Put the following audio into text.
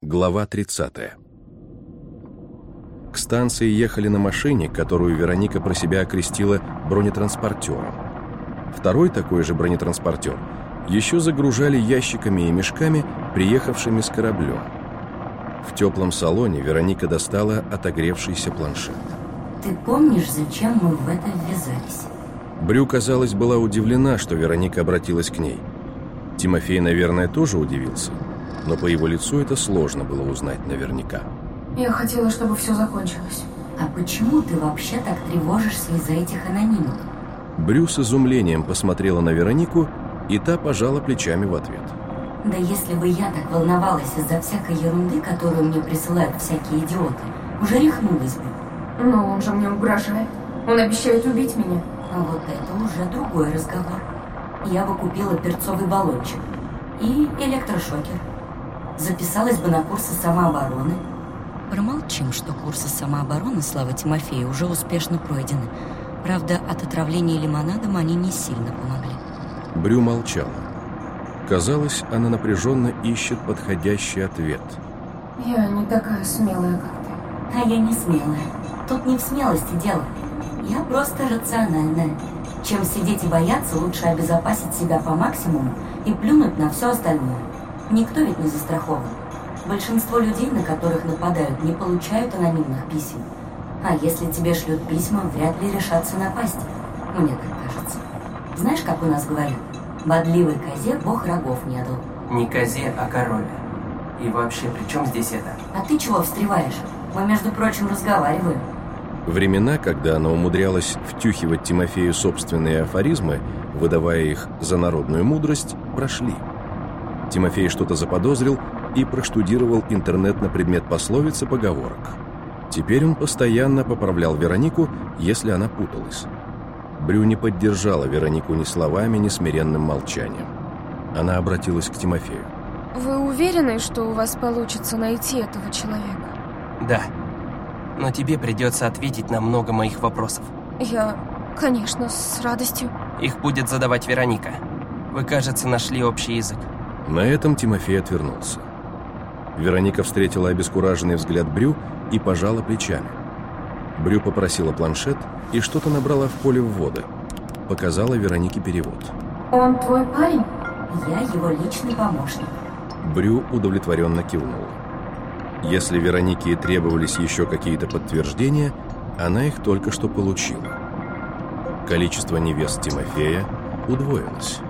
Глава 30. К станции ехали на машине, которую Вероника про себя окрестила бронетранспортером. Второй такой же бронетранспортер еще загружали ящиками и мешками, приехавшими с кораблем. В теплом салоне Вероника достала отогревшийся планшет. Ты помнишь, зачем мы в это ввязались? Брю, казалось, была удивлена, что Вероника обратилась к ней. Тимофей, наверное, тоже удивился, но по его лицу это сложно было узнать наверняка. Я хотела, чтобы все закончилось. А почему ты вообще так тревожишься из-за этих анонимов? Брю с изумлением посмотрела на Веронику, и та пожала плечами в ответ. Да если бы я так волновалась из-за всякой ерунды, которую мне присылают всякие идиоты, уже рехнулась бы. Но он же мне угрожает. Он обещает убить меня. А вот это уже другой разговор. Я бы купила перцовый баллончик и электрошокер. Записалась бы на курсы самообороны. Промолчим, что курсы самообороны, слава Тимофею, уже успешно пройдены. Правда, от отравления лимонадом они не сильно помогли. Брю молчала. Казалось, она напряженно ищет подходящий ответ. Я не такая смелая, как ты. А я не смелая. Тут не в смелости дело. Я просто рациональная. Чем сидеть и бояться, лучше обезопасить себя по максимуму и плюнуть на все остальное. Никто ведь не застрахован. Большинство людей, на которых нападают, не получают анонимных писем. А если тебе шлют письма, вряд ли решатся напасть. Мне так кажется. Знаешь, как у нас говорят? Бодливой козе бог рогов не дал. Не козе, а корове. И вообще, при чем здесь это? А ты чего встреваешь? Мы, между прочим, разговариваем. Времена, когда она умудрялась втюхивать Тимофею собственные афоризмы, выдавая их за народную мудрость, прошли. Тимофей что-то заподозрил и проштудировал интернет на предмет пословиц и поговорок. Теперь он постоянно поправлял Веронику, если она путалась. Брю не поддержала Веронику ни словами, ни смиренным молчанием. Она обратилась к Тимофею. Вы уверены, что у вас получится найти этого человека? Да. Но тебе придется ответить на много моих вопросов. Я, конечно, с радостью. Их будет задавать Вероника. Вы, кажется, нашли общий язык. На этом Тимофей отвернулся. Вероника встретила обескураженный взгляд Брю и пожала плечами. Брю попросила планшет и что-то набрала в поле ввода. Показала Веронике перевод. Он твой парень? Я его личный помощник. Брю удовлетворенно кивнула. Если Веронике требовались еще какие-то подтверждения, она их только что получила. Количество невест Тимофея удвоилось.